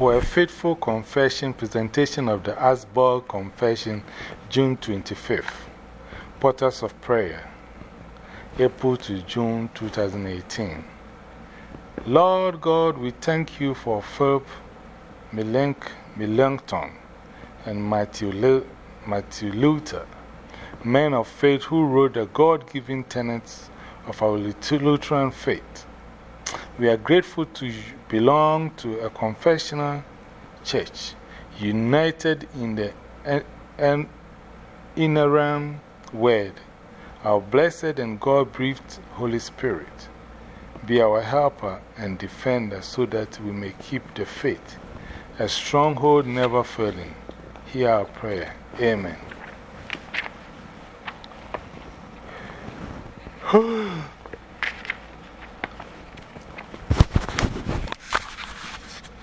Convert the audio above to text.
for a faithful confession presentation of the Augsburg Confession, June 25th. Portals of Prayer, April to June 2018. Lord God, we thank you for Philip Melanchthon and Matthew, Matthew Luther, men of faith who wrote the God given tenets of our Lutheran faith. We are grateful to belong to a confessional church united in the inerrant word, our blessed and God breathed Holy Spirit. Be our helper and defender so that we may keep the faith, a stronghold never failing. Hear our prayer. Amen.